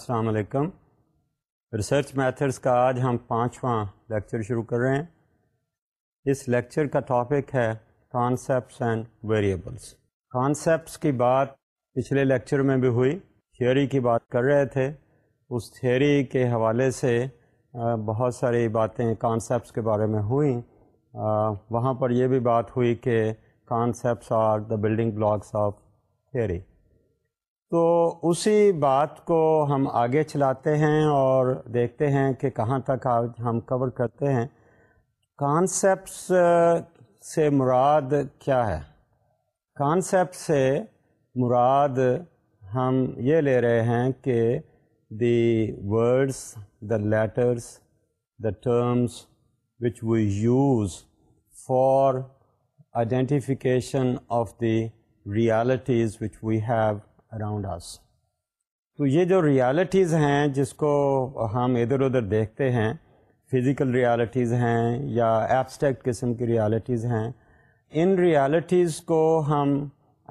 السلام علیکم research methods کا آج ہم پانچواں لیکچر شروع کر رہے ہیں اس لیکچر کا ٹاپک ہے کانسیپٹس اینڈ ویریبلس کانسیپٹس کی بات پچھلے لیکچر میں بھی ہوئی تھیوری کی بات کر رہے تھے اس تھیوری کے حوالے سے بہت ساری باتیں کانسیپٹس کے بارے میں ہوئیں وہاں پر یہ بھی بات ہوئی کہ concepts are the building blocks of theory تو اسی بات کو ہم آگے چلاتے ہیں اور دیکھتے ہیں کہ کہاں تک آج ہم کور کرتے ہیں کانسیپٹس سے مراد کیا ہے کانسیپٹ سے مراد ہم یہ لے رہے ہیں کہ the words the letters the terms which we use for identification of the realities which we have around us تو یہ جو ریالٹیز ہیں جس کو ہم ادھر ادھر دیکھتے ہیں فزیکل ریالٹیز ہیں یا ایبسٹیکٹ قسم کی ریالٹیز ہیں ان ریالٹیز کو ہم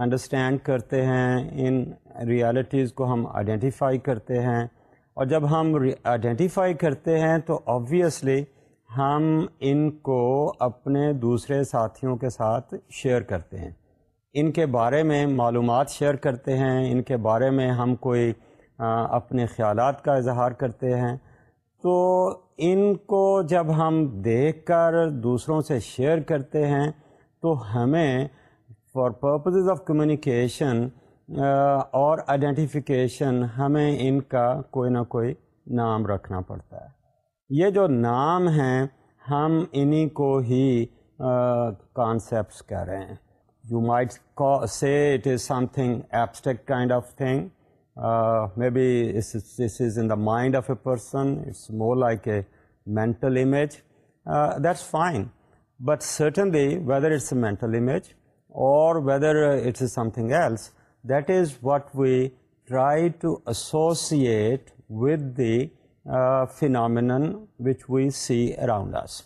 انڈرسٹینڈ کرتے ہیں ان ریالٹیز کو ہم آئیڈینٹیفائی کرتے ہیں اور جب ہم آئیڈینٹیفائی کرتے ہیں تو آبویسلی ہم ان کو اپنے دوسرے ساتھیوں کے ساتھ شیئر کرتے ہیں ان کے بارے میں معلومات شیئر کرتے ہیں ان کے بارے میں ہم کوئی اپنے خیالات کا اظہار کرتے ہیں تو ان کو جب ہم دیکھ کر دوسروں سے شیئر کرتے ہیں تو ہمیں فار پرپزز آف کمیونیکیشن اور آئیڈینٹیفیکیشن ہمیں ان کا کوئی نہ کوئی نام رکھنا پڑتا ہے یہ جو نام ہیں ہم انہی کو ہی کانسیپٹس کہہ رہے ہیں You might say it is something abstract kind of thing. Uh, maybe this is in the mind of a person. It's more like a mental image. Uh, that's fine. But certainly, whether it's a mental image or whether it is something else, that is what we try to associate with the uh, phenomenon which we see around us.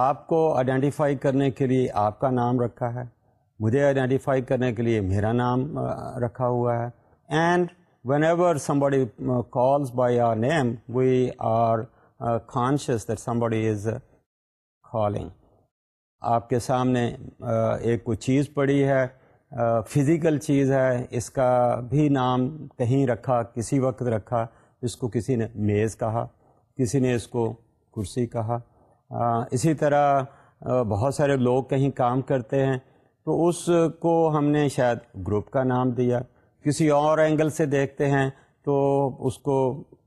آپ کو identify کرنے کے لیے آپ کا نام رکھا ہے مجھے آئیڈینٹیفائی کرنے کے لیے میرا نام رکھا ہوا ہے and whenever somebody calls by our name we are conscious that somebody is calling آپ کے سامنے ایک کوئی چیز پڑی ہے فزیکل چیز ہے اس کا بھی نام کہیں رکھا کسی وقت رکھا اس کو کسی نے میز کہا کسی نے اس کو کرسی کہا اسی طرح بہت سارے لوگ کہیں کام کرتے ہیں تو اس کو ہم نے شاید گروپ کا نام دیا کسی اور اینگل سے دیکھتے ہیں تو اس کو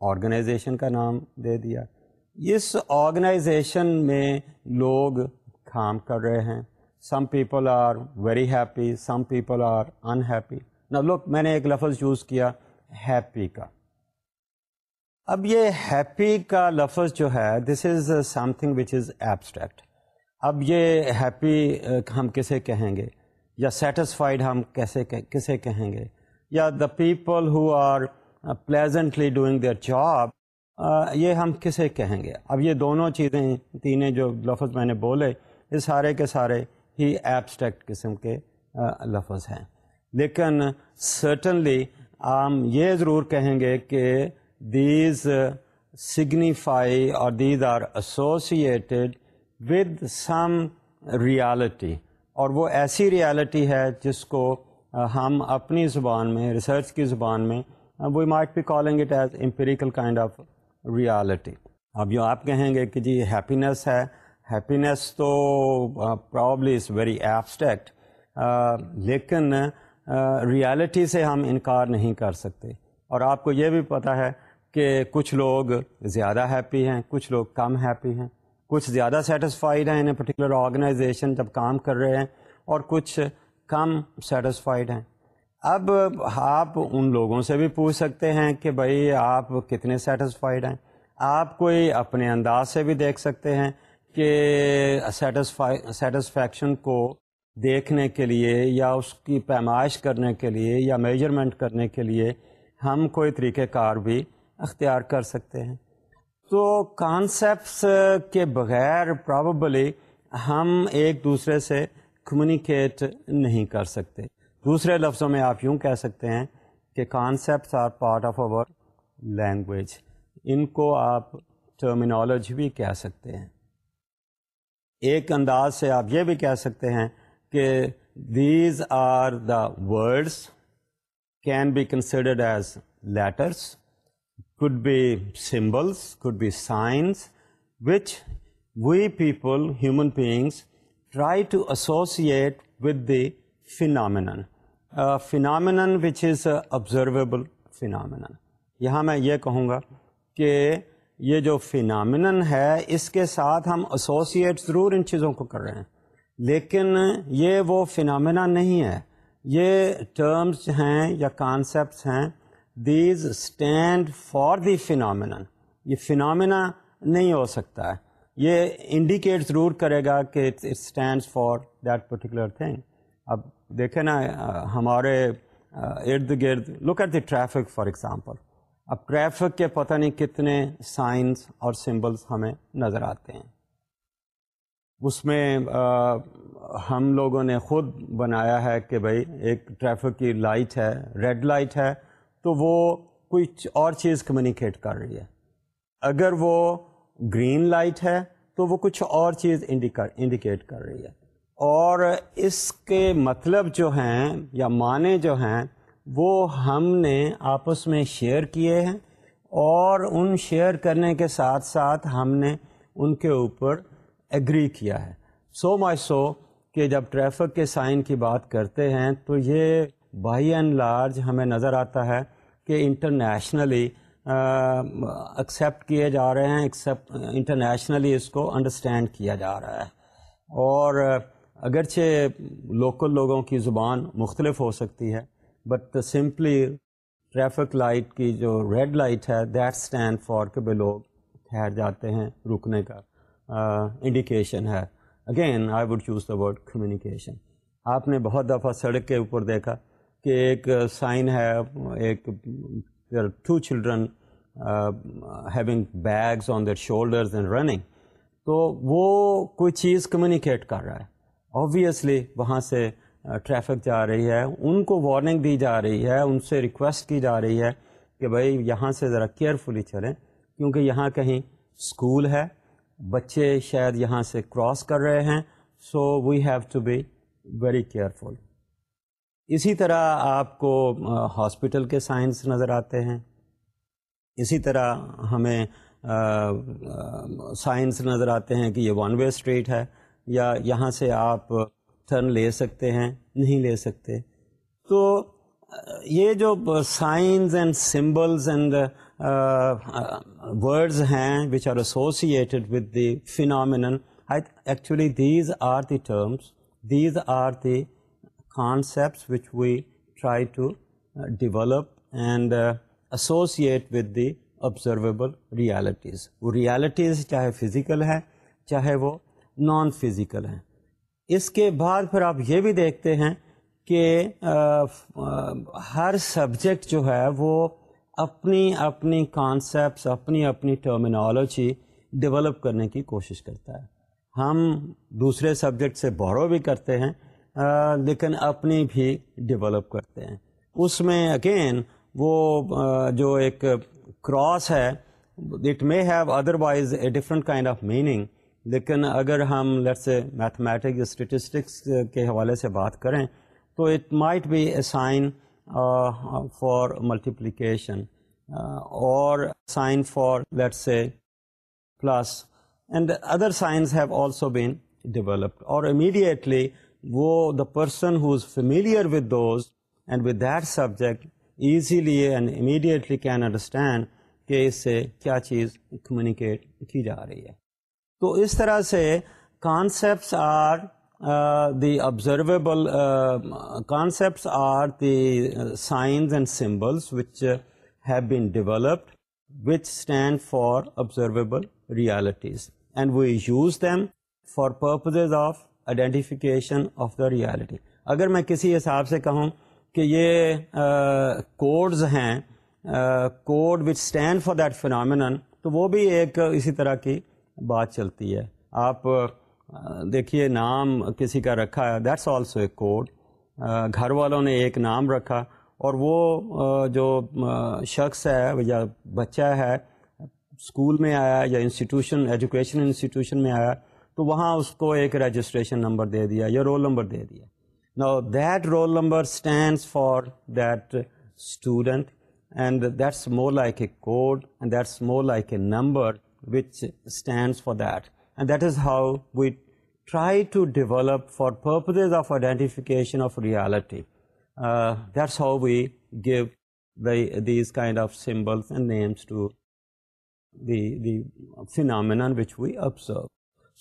آرگنائزیشن کا نام دے دیا اس آرگنائزیشن میں لوگ کام کر رہے ہیں some people are very happy some people are unhappy لوگ میں نے ایک لفظ چوز کیا ہیپی کا اب یہ ہیپی کا لفظ جو ہے this is something which is abstract اب یہ ہیپی uh, ہم کسے کہیں گے یا سیٹسفائڈ ہم کیسے کسے کہیں گے یا the people who are pleasantly doing their job یہ ہم کسے کہیں گے اب یہ دونوں چیزیں تینیں جو لفظ میں نے بولے یہ سارے کے سارے ہی ایبسٹریکٹ قسم کے uh, لفظ ہیں لیکن سرٹنلی ہم یہ ضرور کہیں گے کہ دیز سگنیفائی اور these are associated with some reality اور وہ ایسی ریالٹی ہے جس کو ہم اپنی زبان میں ریسرچ کی زبان میں we might be calling it as empirical kind of reality اب جو آپ کہیں گے کہ جی ہیپینیس ہے ہیپینیس تو پرابلی از ویری ایبسٹیکٹ لیکن ریالٹی سے ہم انکار نہیں کر سکتے اور آپ کو یہ بھی پتہ ہے کہ کچھ لوگ زیادہ ہیپی ہیں کچھ لوگ کم ہیپی ہیں کچھ زیادہ سیٹسفائیڈ ہیں انہیں پرٹیکولر آرگنائزیشن جب کام کر رہے ہیں اور کچھ کم سیٹسفائیڈ ہیں اب آپ ان لوگوں سے بھی پوچھ سکتے ہیں کہ بھائی آپ کتنے سیٹسفائیڈ ہیں آپ کوئی اپنے انداز سے بھی دیکھ سکتے ہیں کہ سیٹسفائی سیٹسفیکشن کو دیکھنے کے لیے یا اس کی پیمائش کرنے کے لیے یا میجرمنٹ کرنے کے لیے ہم کوئی طریقہ کار بھی اختیار کر سکتے ہیں تو کانسیپٹس کے بغیر پراببلی ہم ایک دوسرے سے کمیونیکیٹ نہیں کر سکتے دوسرے لفظوں میں آپ یوں کہہ سکتے ہیں کہ concepts are part of our language ان کو آپ ٹرمینالوجی بھی کہہ سکتے ہیں ایک انداز سے آپ یہ بھی کہہ سکتے ہیں کہ these are the words can be considered as letters could be symbols, could be signs, which we people, human beings, try to associate with the phenomenon. A phenomenon which is an observable phenomenon. یہاں میں یہ کہوں گا کہ یہ جو فینامنن ہے اس کے ساتھ ہم اسوسیٹ ضرور ان چیزوں کو کر رہے ہیں لیکن یہ وہ فینامنا نہیں ہے یہ ٹرمز ہیں یا کانسیپٹس ہیں these stand for the phenomena یہ فینامنا نہیں ہو سکتا ہے یہ انڈیکیٹ ضرور کرے گا کہ it stands for that particular thing اب دیکھیں نا ہمارے ارد گرد look at the traffic for example اب ٹریفک کے پتہ نہیں کتنے سائنس اور سمبلس ہمیں نظر آتے ہیں اس میں ہم لوگوں نے خود بنایا ہے کہ بھائی ایک ٹریفک کی لائٹ ہے ریڈ لائٹ ہے تو وہ کچھ اور چیز کمیونیکیٹ کر رہی ہے اگر وہ گرین لائٹ ہے تو وہ کچھ اور چیز انڈیکیٹ کر رہی ہے اور اس کے مطلب جو ہیں یا معنی جو ہیں وہ ہم نے آپس میں شیئر کیے ہیں اور ان شیئر کرنے کے ساتھ ساتھ ہم نے ان کے اوپر ایگری کیا ہے سو مچ سو کہ جب ٹریفک کے سائن کی بات کرتے ہیں تو یہ بائی اینڈ لارج ہمیں نظر آتا ہے کہ انٹرنیشنلی ایکسیپٹ کیے جا رہے ہیں انٹرنیشنلی اس کو انڈرسٹینڈ کیا جا رہا ہے اور اگرچہ لوکل لوگوں کی زبان مختلف ہو سکتی ہے بٹ سمپلی ٹریفک لائٹ کی جو ریڈ لائٹ ہے دیٹ اسٹینڈ فار کہ لوگ ٹھہر جاتے ہیں رکنے کا انڈیکیشن ہے again I would choose the word communication آپ نے بہت دفعہ سڑک کے اوپر دیکھا کہ ایک سائن ہے ایک two children having bags on their shoulders and running تو وہ کوئی چیز کمیونیکیٹ کر رہا ہے آبویسلی وہاں سے ٹریفک uh, جا رہی ہے ان کو وارننگ دی جا رہی ہے ان سے ریکویسٹ کی جا رہی ہے کہ بھائی یہاں سے ذرا کیئرفلی چلیں کیونکہ یہاں کہیں اسکول ہے بچے شاید یہاں سے کراس کر رہے ہیں so we have to be very careful اسی طرح آپ کو ہاسپٹل کے سائنس نظر آتے ہیں اسی طرح ہمیں سائنس نظر آتے ہیں کہ یہ ون وے اسٹریٹ ہے یا یہاں سے آپ ٹرن لے سکتے ہیں نہیں لے سکتے تو یہ جو signs and symbols and words ہیں which are associated with the phenomena actually these are the terms these are the concepts which we try to develop and associate with the observable realities وہ realities چاہے physical ہیں چاہے وہ non physical ہیں اس کے بعد پھر آپ یہ بھی دیکھتے ہیں کہ ہر سبجیکٹ جو ہے وہ اپنی اپنی کانسیپٹس اپنی اپنی ٹرمینالوجی ڈیولپ کرنے کی کوشش کرتا ہے ہم دوسرے سبجیکٹ سے بورو بھی کرتے ہیں لیکن اپنی بھی ڈیولپ کرتے ہیں اس میں اگین وہ جو ایک کراس ہے it may have otherwise a different kind of meaning لیکن اگر ہم لیٹس میتھمیٹک اسٹیٹسٹکس کے حوالے سے بات کریں تو it might be a sign for multiplication اور sign for let plus and other signs have also been developed اور امیڈیٹلی وہ the person who is familiar with those and with that subject easily and immediately can understand کہ اس سے کیا چیز communicate کی جا رہی ہے تو اس طرح سے concepts are the observable concepts are the signs and symbols which have been developed which stand for observable realities and we use them for purposes of identification of the reality اگر میں کسی حساب سے کہوں کہ یہ کوڈز ہیں code which stand for that phenomenon تو وہ بھی ایک اسی طرح کی بات چلتی ہے آپ دیکھیے نام کسی کا رکھا ہے دیٹس آلسو اے کوڈ گھر والوں نے ایک نام رکھا اور وہ جو شخص ہے یا بچہ ہے اسکول میں آیا یا انسٹیٹیوشن ایجوکیشن انسٹیٹیوشن میں آیا تو وہاں اس کو ایک رجسٹریشن نمبر دے دیا یا رول نمبر دے دیا نا that roll number stands for that student and that's more like a code and that's more like a number which stands for that and that is how we try to develop for purpose of identification of reality that's how we give these kind of symbols and names to the the phenomena which we observe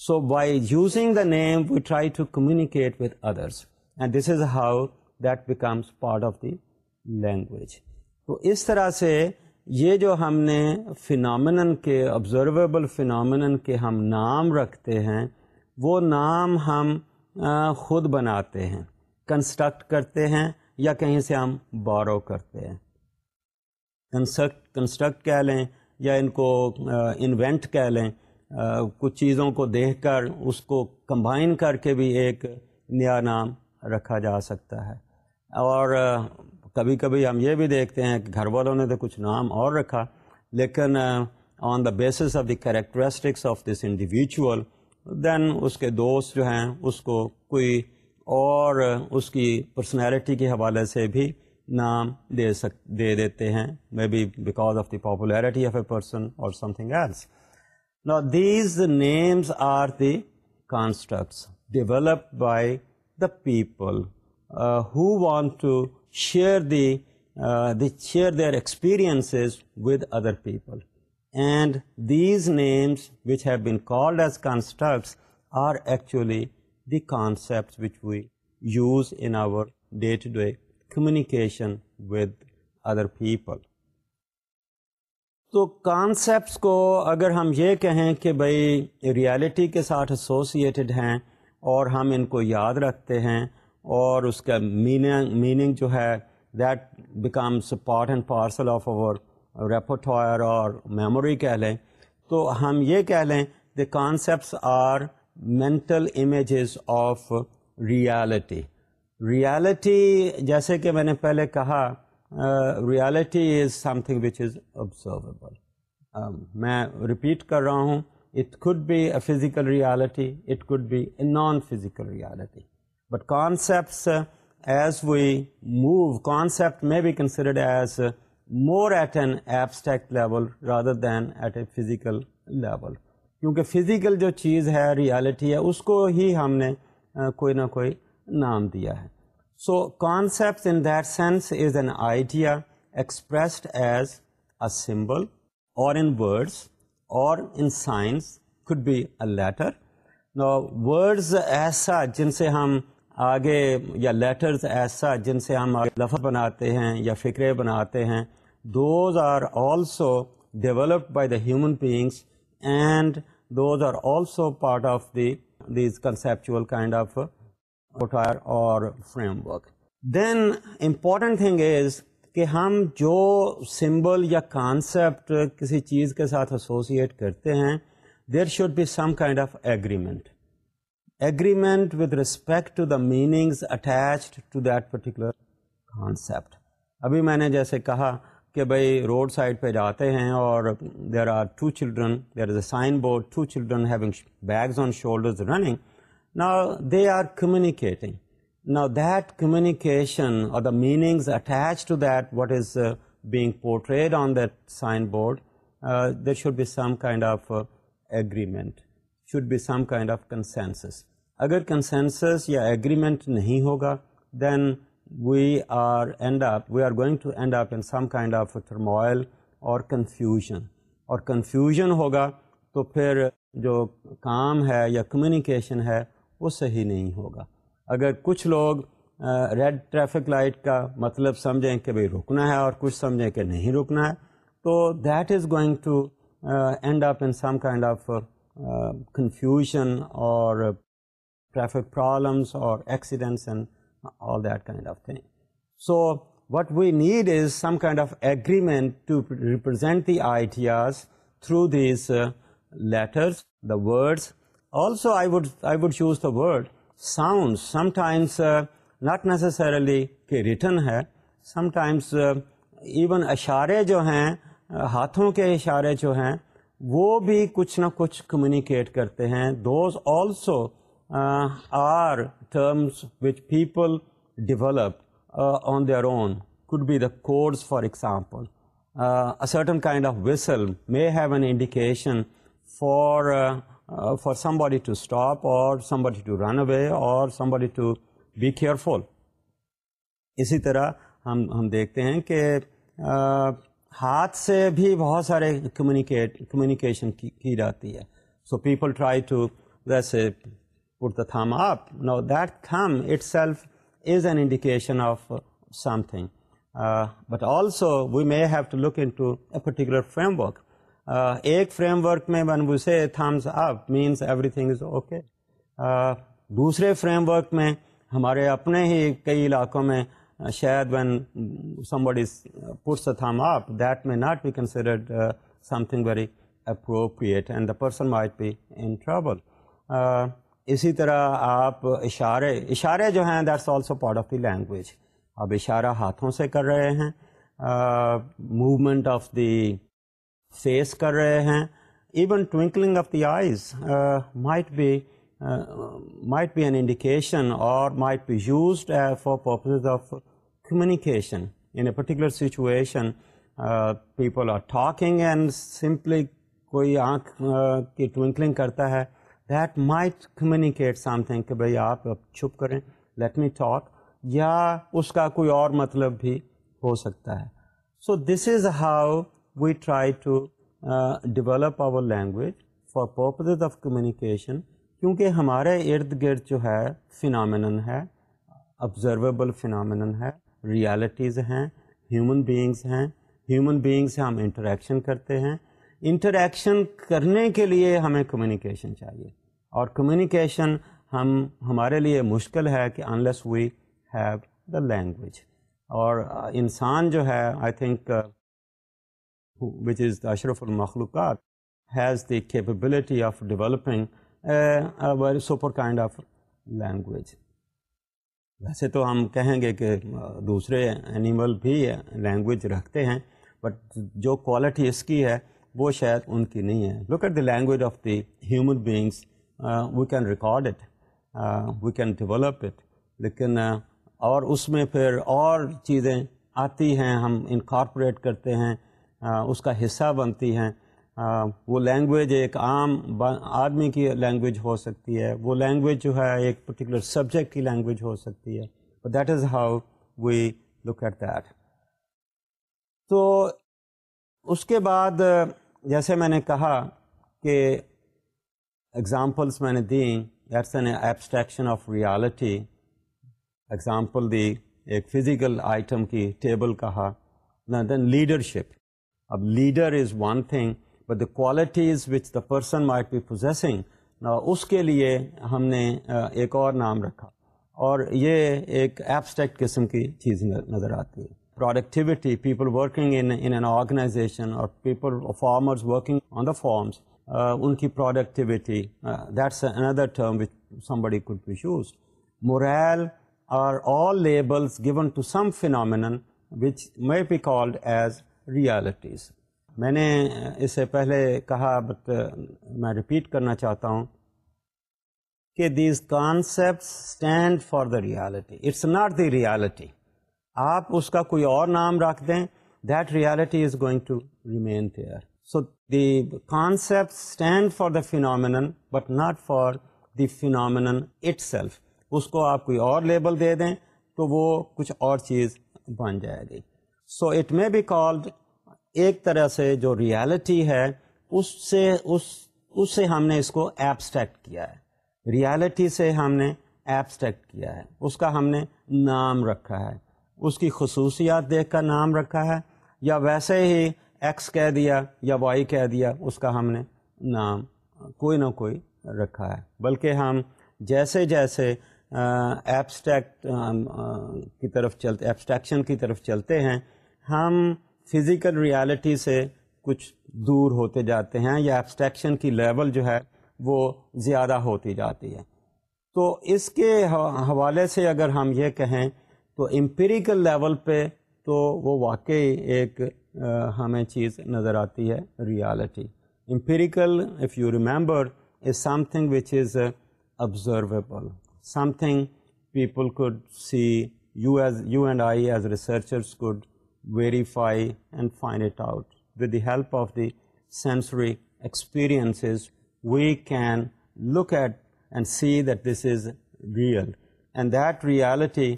so by using the name we try to communicate with others and this is how that becomes part of the language تو اس طرح سے یہ جو ہم نے فنامنن کے observable فنامنن کے ہم نام رکھتے ہیں وہ نام ہم خود بناتے ہیں کنسٹرکٹ کرتے ہیں یا کہیں سے ہم بارو کرتے ہیں کنسٹرکٹ کنسٹرکٹ کہہ لیں یا ان کو انوینٹ کہہ لیں کچھ چیزوں کو دیکھ کر اس کو کمبائن کر کے بھی ایک نیا نام رکھا جا سکتا ہے اور کبھی کبھی ہم یہ بھی دیکھتے ہیں کہ گھر والوں نے تو کچھ نام اور رکھا لیکن on the basis of the characteristics of this individual then اس کے دوست جو ہیں اس کو کوئی اور اس کی پرسنالٹی کے حوالے سے بھی نام دے سک دے دیتے ہیں may be because of the popularity of a person اور something else Now these names are the constructs developed by the people uh, who want to share uh, share their experiences with other people. And these names which have been called as constructs are actually the concepts which we use in our day-to-day communication with other people. تو concepts کو اگر ہم یہ کہیں کہ بھائی reality کے ساتھ ایسوسیٹیڈ ہیں اور ہم ان کو یاد رکھتے ہیں اور اس کا میننگ میننگ جو ہے that becomes part and parcel of our repertoire اور میموری کہہ لیں تو ہم یہ کہہ لیں the concepts are mental images of reality reality جیسے کہ میں نے پہلے کہا reality is something which is observable میں رپیٹ کر رہا ہوں it could be a physical reality it could be a non physical reality but concepts as we move concept may be considered as more at an abstract level rather than at a physical level کیونکہ physical جو چیز ہے reality ہے اس کو ہی ہم نے uh, کوئی نہ کوئی نام دیا ہے so concept in that sense is an idea expressed as a symbol اور ان ورڈس اور in signs could be a letter words ایسا جن سے ہم آگے یا لیٹرز ایسا جن سے ہم آگے لفظ بناتے ہیں یا فکرے بناتے ہیں those are also developed by the human beings and those are also part of the these conceptual kind of or framework then important thing is کہ ہم جو سمبل یا کانسیپٹ کسی چیز کے ساتھ ایسوسیٹ کرتے ہیں there should be some kind of agreement agreement with respect to the meanings attached to that particular concept ابھی میں نے جیسے کہا کہ بھائی روڈ سائڈ پہ جاتے ہیں اور there are two children there is a sign board two children having bags on shoulders running نا دے آر کمیونیکیٹنگ نا دیٹ کمیونیکیشن اور the meanings attach to that what is being portrayed on that sign board they should be some kind of agreement should be some kind of consensus اگر consensus یا agreement نہیں ہوگا then we are end up we are going to end up in some kind of turmoil اور confusion اور confusion ہوگا تو پھر جو کام ہے یا کمیونیکیشن ہے وہ صحیح نہیں ہوگا اگر کچھ لوگ ریڈ ٹریفک لائٹ کا مطلب سمجھیں کہ بھائی رکنا ہے اور کچھ سمجھیں کہ نہیں رکنا ہے تو that is going to end up in some kind of confusion اور ٹریفک پرابلمس اور accidents and all that kind of thing so what we need is some kind of agreement to represent the ideas through these letters the words also I would choose the word sound sometimes not necessarily کہ return ہے sometimes even اشارے جو ہیں uh, ہاتھوں کے اشارے جو ہیں وہ بھی کچھ نہ کچھ کمیونیکیٹ کرتے ہیں those also are terms we people develop on their own be the course for example kind of whistle may have an indication for for somebody to stop اور somebody to run away اور somebody to be careful اسی طرح ہم ہم دیکھتے ہیں کہ uh, ہاتھ سے بھی بہت سارے کمیونیکیٹ کمیونیکیشن کی جاتی ہے سو پیپل ٹرائی ٹو ویسے put the thumb up now that thumb itself is an indication of something but also we may have to look into a particular framework ایک فریم ورک میں one سے thumbs up means everything is okay دوسرے framework میں ہمارے اپنے ہی کئی علاقوں میں شاید one somebody is press thumb آپ that may not be considered something very appropriate and the person might be in trouble اسی طرح آپ اشارے اشارے جو ہیں that's also part of the language آپ اشارہ ہاتھوں سے کر رہے ہیں موومنٹ آف دی فیس کر رہے ہیں even twinkling of the eyes might be might be an indication اور might be used for purpose of communication in a particular situation people are talking and simply کوئی آنکھ uh, کی twinkling کرتا ہے that might communicate something کہ بھائی آپ اب چھپ کریں لیٹ می ٹاک یا اس کا کوئی اور مطلب بھی ہو سکتا ہے so this is how we try to develop our language for purpose of communication کیونکہ ہمارے ارد گرد جو ہے فنامنن ہے آبزرویبل فنامنن ہے ریالٹیز ہیں ہیومن بینگز ہیں ہیومن بینگس ہم انٹریکشن کرتے ہیں انٹریکشن کرنے کے لیے ہمیں کمیونیکیشن چاہیے اور کمیونیکیشن ہم ہمارے لیے مشکل ہے کہ unless we have the language اور انسان جو ہے I think which is the اشرف المخلوقات has the developing of developing very super kind of language ویسے تو ہم کہیں گے کہ دوسرے اینیمل بھی لینگویج رکھتے ہیں بٹ جو کوالٹی اس کی ہے وہ شاید ان کی نہیں ہے look at the language of the human beings we can record it we can develop it لیکن uh, اور اس میں پھر اور چیزیں آتی ہیں ہم انکارپوریٹ کرتے ہیں اس کا حصہ بنتی ہیں وہ لینگویج ایک عام آدمی کی لینگویج ہو سکتی ہے وہ لینگویج جو ہے ایک پرٹیکولر سبجیکٹ کی لینگویج ہو سکتی ہے that is how we look at that تو اس کے بعد جیسے میں نے کہا کہ ایگزامپلس میں نے دیں that's an abstraction of reality example دی ایک فزیکل آئٹم کی ٹیبل کہا دین لیڈرشپ اب leader is one thing but the qualities which the person might be possessing اس کے لیے ہم نے ایک اور نام رکھا اور یہ ایک ایبسٹیکٹ قسم کی چیز نظر آتی ہے productivity people working in in an organization اور people farmers working on the farms ان کی productivity that's another term which some بڑی could be shows morale are all labels given to some phenomenon which may be called as realities میں نے اس سے پہلے کہا but uh, میں repeat کرنا چاہتا ہوں کہ these concepts stand for the reality it's not the reality آپ اس کا کوئی اور نام رکھ دیں that reality is going to remain there so the concept stand for the phenomenon but not for the phenomenon itself اس کو آپ کوئی اور لیبل دے دیں تو وہ کچھ اور چیز بن جائے گی so it may be called ایک طرح سے جو ریالٹی ہے اس سے اس اس سے ہم نے اس کو ایبسٹیکٹ کیا ہے ریالٹی سے ہم نے ایبسٹیکٹ کیا ہے اس کا ہم نے نام رکھا ہے اس کی خصوصیات دیکھ کر نام رکھا ہے یا ویسے ہی ایکس کہہ دیا یا وائی کہہ دیا اس کا ہم نے نام کوئی نہ کوئی رکھا ہے بلکہ ہم جیسے جیسے ایبسٹیکٹ کی طرف چلتے ایبسٹیکشن کی طرف چلتے ہیں ہم فزیکل ریالٹی سے کچھ دور ہوتے جاتے ہیں یا ایبسٹریکشن کی لیول جو ہے وہ زیادہ ہوتی جاتی ہے تو اس کے حوالے سے اگر ہم یہ کہیں تو امپیریکل لیول پہ تو وہ واقعی ایک ہمیں چیز نظر آتی ہے reality empirical if you remember is something which is observable something people could see you as you and I as researchers could verify and find at out with the help of the sensory experiences we can look at and see that this is real and that reality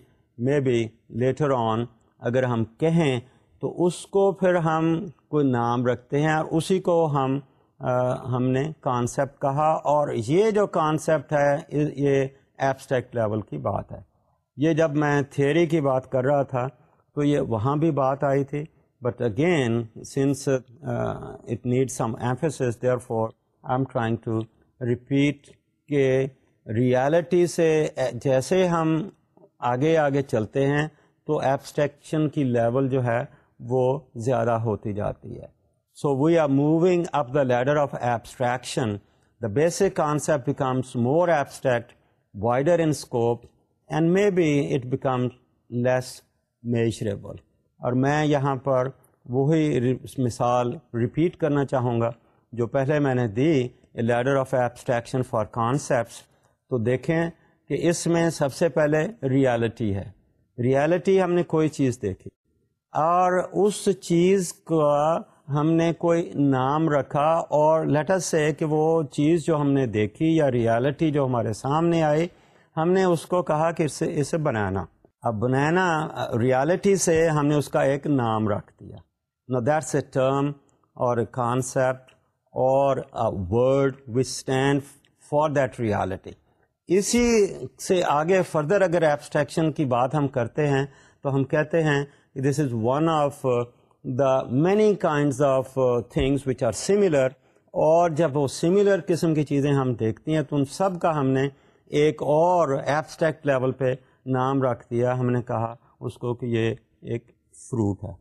میں better on اگر ہم کہیں تو اس کو پھر ہم کوئی نام رکھتے ہیں اور اسی کو ہم ہم نے کانسیپٹ کہا اور یہ جو کانسیپٹ ہے یہ ایبسٹیکٹ لیول کی بات ہے یہ جب میں تھیوری کی بات کر رہا تھا تو یہ وہاں بھی بات آئی تھی but again since it need some emphasis therefore I am trying to repeat کہ ریالٹی سے eh, جیسے ہم آگے آگے چلتے ہیں تو ایبسٹریکشن کی لیول جو ہے وہ زیادہ ہوتی جاتی ہے so we are moving up the ladder of abstraction the basic concept becomes more abstract wider in scope and maybe it becomes less measurable اور میں یہاں پر وہی مثال ریپیٹ کرنا چاہوں گا جو پہلے میں نے دی ladder of abstraction for concepts تو دیکھیں کہ اس میں سب سے پہلے ریالٹی ہے ریالٹی ہم نے کوئی چیز دیکھی اور اس چیز کا ہم نے کوئی نام رکھا اور لیٹر سے کہ وہ چیز جو ہم نے دیکھی یا ریالٹی جو ہمارے سامنے آئی ہم نے اس کو کہا کہ اسے اسے بنانا اب بنینا ریالٹی سے ہم نے اس کا ایک نام رکھ دیا نا that's a term or a concept or word which stand for that reality اسی سے آگے فردر اگر ایبسٹریکشن کی بات ہم کرتے ہیں تو ہم کہتے ہیں this is one of the many kinds of things which are similar اور جب وہ سملر قسم کی چیزیں ہم دیکھتی ہیں تو ان سب کا ہم نے ایک اور ایبسٹریکٹ لیول پہ نام رکھ دیا ہم نے کہا اس کو کہ یہ ایک فروٹ ہے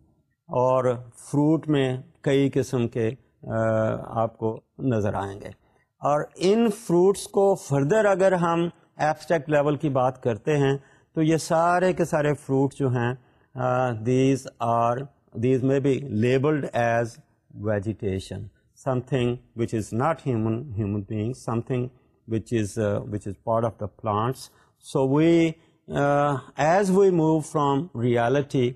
اور فروٹ میں کئی قسم کے آپ کو نظر آئیں گے اور ان فروٹس کو فردر اگر ہم ایبسٹیکٹ لیول کی بات کرتے ہیں تو یہ سارے کے سارے فروٹ جو ہیں these are these may be labelled as vegetation something which is not human human being something which is which is part of the plants so we as we move from reality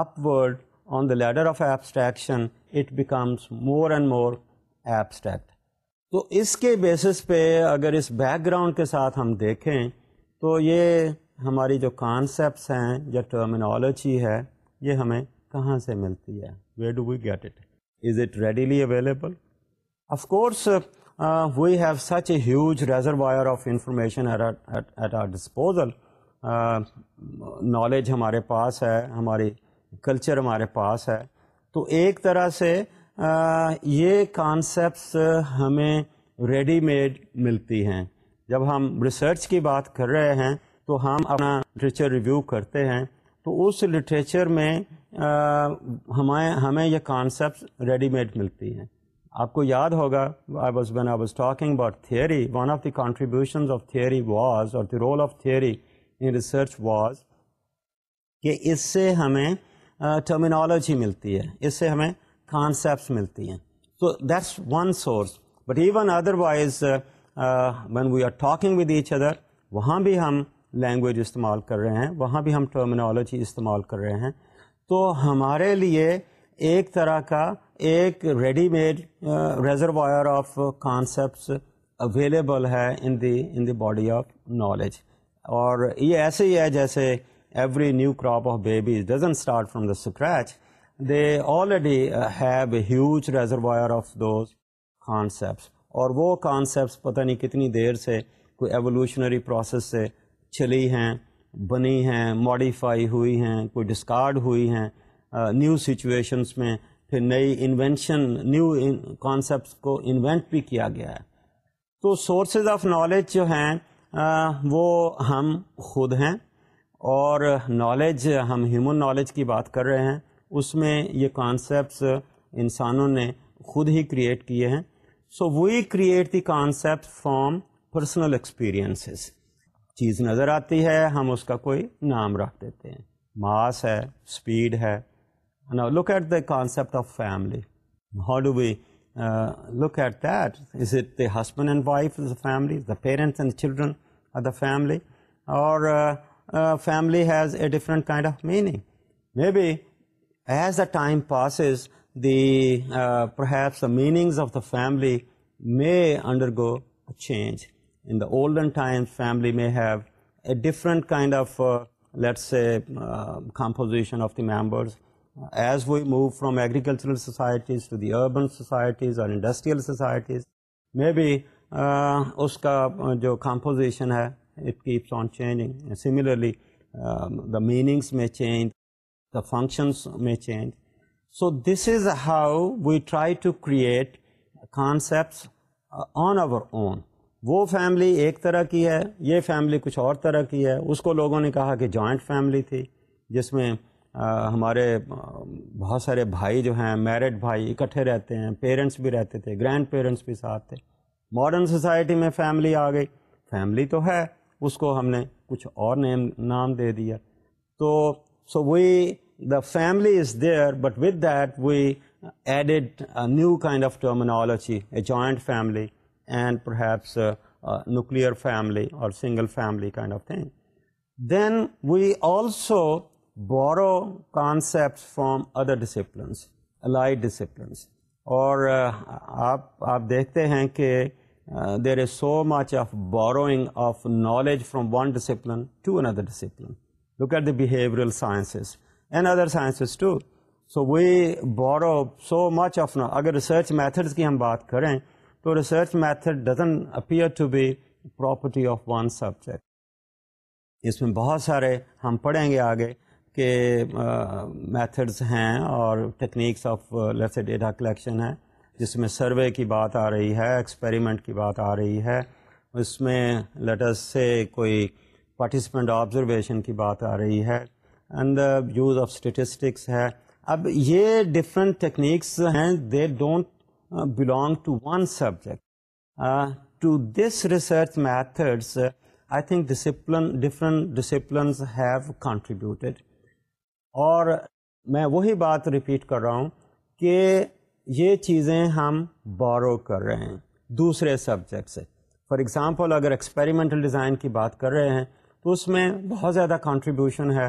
upward on the ladder of abstraction it becomes more and more abstract. تو اس کے basis پہ اگر اس back ground کے ساتھ ہم دیکھیں تو یہ ہماری جو کانسیپٹس ہیں یا ٹرمینالوجی ہے یہ ہمیں کہاں سے ملتی ہے where do we get it it is readily available of course we have such a huge reservoir of information at our disposal knowledge ہمارے پاس ہے ہماری کلچر ہمارے پاس ہے تو ایک طرح سے یہ کانسیپٹس ہمیں ریڈی میڈ ملتی ہیں جب ہم ریسرچ کی بات کر رہے ہیں تو ہم اپنا لٹریچر ریویو کرتے ہیں تو اس لٹریچر میں ہمیں ہمیں یہ کانسیپٹس ریڈی میڈ ملتی ہیں آپ کو یاد ہوگا I I was was when talking about theory one of the contributions of theory was اور the role of theory in research was کہ اس سے ہمیں ٹرمینالوجی ملتی ہے اس سے ہمیں کانسیپٹس ملتی ہیں so that's one source but even otherwise when we are talking with each other وہاں بھی ہم لینگویج استعمال کر رہے ہیں وہاں بھی ہم ٹرمینالوجی استعمال کر رہے ہیں تو ہمارے لیے ایک طرح کا ایک ready made reservoir of concepts available ہے in the in the body of knowledge اور یہ ایسے ہی ہے جیسے every new crop of babies doesn't start from the scratch they already have a huge reservoir of those concepts اور وہ concepts پتہ نہیں کتنی دیر سے کوئی ایولیوشنری پروسیس سے چلی ہیں بنی ہیں ماڈیفائی ہوئی ہیں کوئی ڈسکارڈ ہوئی ہیں نیو سچویشنس میں پھر نئی انوینشن نیو کانسیپٹس کو انوینٹ بھی کیا گیا ہے تو سورسز آف نالج جو ہیں وہ ہم خود ہیں اور نالج ہم ہیومن نالج کی بات کر رہے ہیں اس میں یہ کانسیپٹس انسانوں نے خود ہی کریٹ کیے ہیں so we create the concept from personal experiences چیز نظر آتی ہے ہم اس کا کوئی نام رکھ دیتے ہیں ماس ہے اسپیڈ ہے Now look at the concept of family. How do we uh, look at that? Is it the husband and wife is the family, the parents and children are the family, or uh, uh, family has a different kind of meaning? Maybe as the time passes, the perhaps the meanings of the family may undergo a change. In the olden times, family may have a different kind of, let's say, composition of the members. As we move from agricultural societies to the urban societies اور industrial societies may be اس کا جو composition ہے it keeps on changing similarly the meanings میں change the functions میں change so this is how we try to create concepts on our own وہ family ایک طرح کی ہے یہ فیملی کچھ اور طرح کی ہے اس کو لوگوں نے کہا کہ جوائنٹ فیملی تھی جس میں ہمارے بہت سارے بھائی جو ہیں میرڈ بھائی اکٹھے رہتے ہیں پیرنٹس بھی رہتے تھے گرینڈ پیرنٹس بھی ساتھ تھے ماڈرن سوسائٹی میں فیملی آ گئی فیملی تو ہے اس کو ہم نے کچھ اور نیم نام دے دیا تو so we the family is there but with that we added new kind of terminology a joint family and perhaps nuclear family اور single family kind of thing then we also borrow concept from other disciplines allied disciplines اور آپ آپ دیکھتے ہیں کہ there is so much of borrowing of knowledge from one discipline to another discipline look at behavioural sciences and other sciences to so we borrow so much of اگر research methods کی ہم بات کریں تو research method doesn't appear to be property of one subject اس میں بہت سارے ہم پڑھیں گے آگے کے میتھڈز ہیں اور techniques of let data collection ہیں جس میں سروے کی بات آ رہی ہے ایکسپیریمنٹ کی بات آ رہی ہے اس میں لیٹس سے کوئی پارٹیسپینٹ آبزرویشن کی بات آ رہی ہے and the use of statistics ہے اب یہ ڈفرینٹ ٹیکنیکس ہیں they don't belong to one subject to this research methods I think discipline different disciplines have contributed اور میں وہی بات ریپیٹ کر رہا ہوں کہ یہ چیزیں ہم بورو کر رہے ہیں دوسرے سبجیکٹ سے فار ایگزامپل اگر ایکسپیریمنٹل ڈیزائن کی بات کر رہے ہیں تو اس میں بہت زیادہ کنٹریبیوشن ہے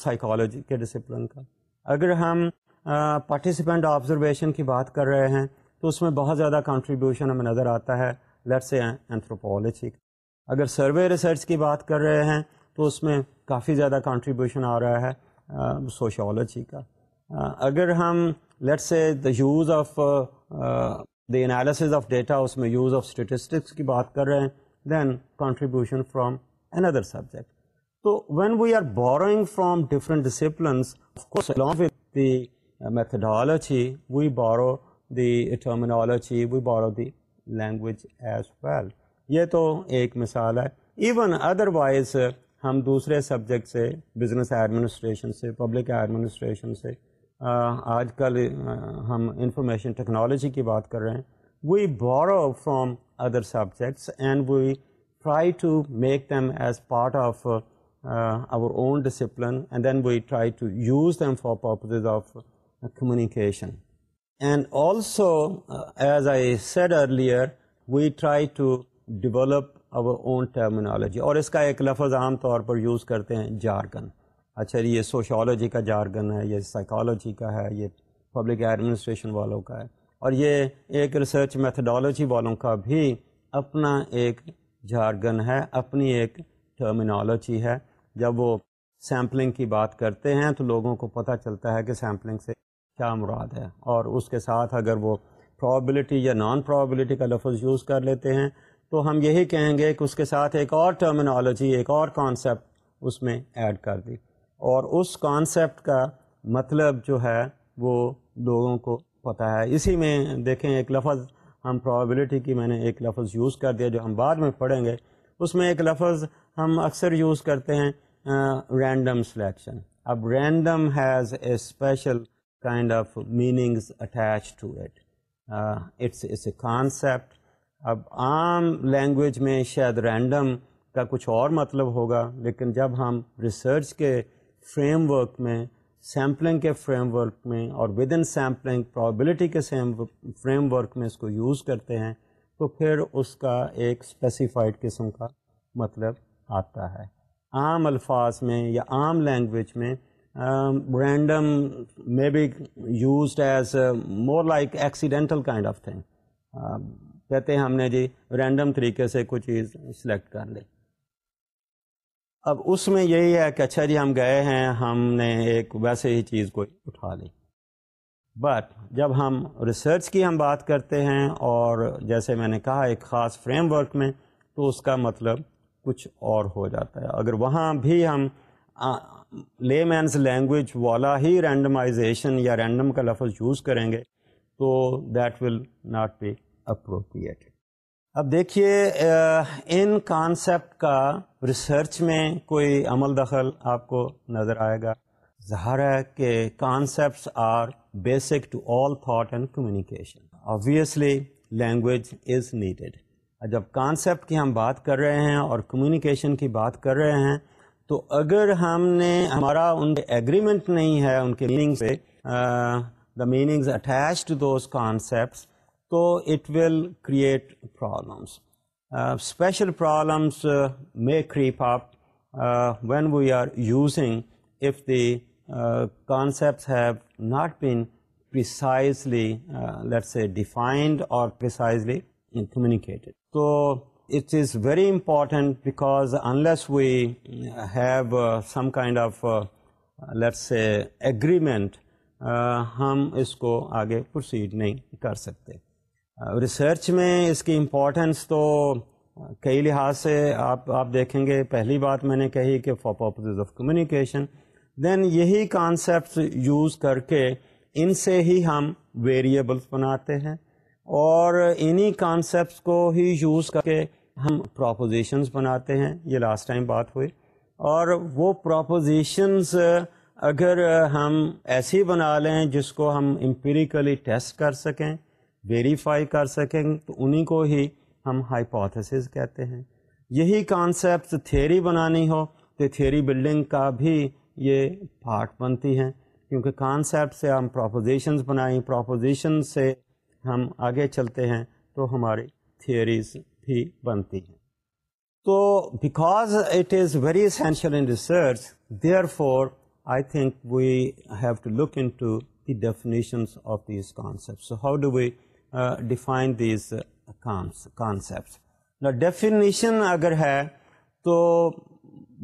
سائیکالوجی کے ڈسپلن کا اگر ہم پارٹیسپینٹ آبزرویشن کی بات کر رہے ہیں تو اس میں بہت زیادہ کنٹریبیوشن ہمیں نظر آتا ہے لیٹس اے انتھروپولوجی کا اگر سروے ریسرچ کی بات کر رہے ہیں تو اس میں کافی زیادہ کنٹریبیوشن آ رہا ہے سوشولوجی کا اگر ہم let say the use of the analysis of data اس میں یوز آف اسٹیٹسٹکس کی بات کر رہے ہیں then contribution from an other subject تو when we are borrowing from different disciplines the methodology we borrow the terminology we borrow the language as well یہ تو ایک مثال ہے ایون ادر وائز ہم دوسرے سبجیکٹ سے بزنس ایڈمنسٹریشن سے پبلک ایڈمنسٹریشن سے آج کل ہم انفارمیشن ٹیکنالوجی کی بات کر رہے ہیں we borrow from other subjects and we try to make them as part of our own discipline and then we try to use them for purposes of communication and also as I said earlier we try to develop our own terminology اور اس کا ایک لفظ عام طور پر use کرتے ہیں jargon اچھا جی، یہ سوشالوجی کا جارگن ہے یہ سائیکالوجی کا ہے یہ پبلک ایڈمنسٹریشن والوں کا ہے اور یہ ایک ریسرچ میتھڈالوجی والوں کا بھی اپنا ایک جارگن ہے اپنی ایک ٹرمینالوجی ہے جب وہ سیمپلنگ کی بات کرتے ہیں تو لوگوں کو پتہ چلتا ہے کہ سیمپلنگ سے کیا مراد ہے اور اس کے ساتھ اگر وہ پرابلٹی یا نان پرابلٹی کا لفظ یوز کر لیتے ہیں تو ہم یہی کہیں گے کہ اس کے ساتھ ایک اور ٹرمنالوجی ایک اور کانسیپٹ اس میں ایڈ کر دی اور اس کانسیپٹ کا مطلب جو ہے وہ لوگوں کو پتہ ہے اسی میں دیکھیں ایک لفظ ہم پرابیبلٹی کی میں نے ایک لفظ یوز کر دیا جو ہم بعد میں پڑھیں گے اس میں ایک لفظ ہم اکثر یوز کرتے ہیں رینڈم سلیکشن اب random has a special kind of meanings attach to it it's a concept اب عام لینگویج میں شاید رینڈم کا کچھ اور مطلب ہوگا لیکن جب ہم ریسرچ کے فریم ورک میں سیمپلنگ کے فریم ورک میں اور ود ان سیمپلنگ پرابلٹی کے سیم فریم ورک میں اس کو یوز کرتے ہیں تو پھر اس کا ایک اسپیسیفائڈ قسم کا مطلب آتا ہے عام الفاظ میں یا عام لینگویج میں random may be used as more like accidental kind of thing کہتے ہیں ہم نے جی رینڈم طریقے سے کچھ چیز سلیکٹ کر لی اب اس میں یہی ہے کہ اچھا جی ہم گئے ہیں ہم نے ایک ویسے ہی چیز کو اٹھا لی بٹ جب ہم ریسرچ کی ہم بات کرتے ہیں اور جیسے میں نے کہا ایک خاص فریم ورک میں تو اس کا مطلب کچھ اور ہو جاتا ہے اگر وہاں بھی ہم لے مینس لینگویج والا ہی رینڈمائزیشن یا رینڈم کا لفظ یوز کریں گے تو that will not be appropriate اب دیکھیے ان کانسیپٹ کا ریسرچ میں کوئی عمل دخل آپ کو نظر آئے گا ظاہر ہے کہ concepts are basic to all thought and communication obviously language is needed جب کانسیپٹ کی ہم بات کر رہے ہیں اور کمیونیکیشن کی بات کر رہے ہیں تو اگر ہم نے ہمارا ان کے ایگریمنٹ نہیں ہے ان کے میننگ سے دا میننگز اٹیچ کانسیپٹس تو it will create problems special problems may creep up when we are using if the concepts have not been precisely let say defined اور پریسائزلی کمیونیکیٹڈ تو it is very important because unless we have some kind of let say agreement ہم اس کو آگے proceed نہیں کر سکتے research میں اس کی امپورٹنس تو کئی لحاظ سے آپ آپ دیکھیں گے پہلی بات میں نے کہی کہ for purpose of communication then یہی کانسیپٹس یوز کر کے ان سے ہی ہم ویریبلس بناتے ہیں اور انہی کانسیپٹس کو ہی یوز کر کے ہم پراپوزیشنز بناتے ہیں یہ لاسٹ ٹائم بات ہوئی اور وہ پراپوزیشنز اگر ہم ایسی بنا لیں جس کو ہم امپیریکلی ٹیسٹ کر سکیں ویریفائی کر سکیں تو انہی کو ہی ہم ہائپوتھس کہتے ہیں یہی کانسیپٹ تھیوری بنانی ہو تو تھیری بلڈنگ کا بھی یہ پارٹ بنتی ہیں کیونکہ کانسیپٹ سے ہم پروپوزیشنز بنائیں پروپوزیشن سے ہم آگے چلتے ہیں تو ہماری تھیوریز بھی بنتی ہیں تو because it is very essential in research therefore I think we have to look in to the definitions of these concept so how do we define these concept definition اگر ہے تو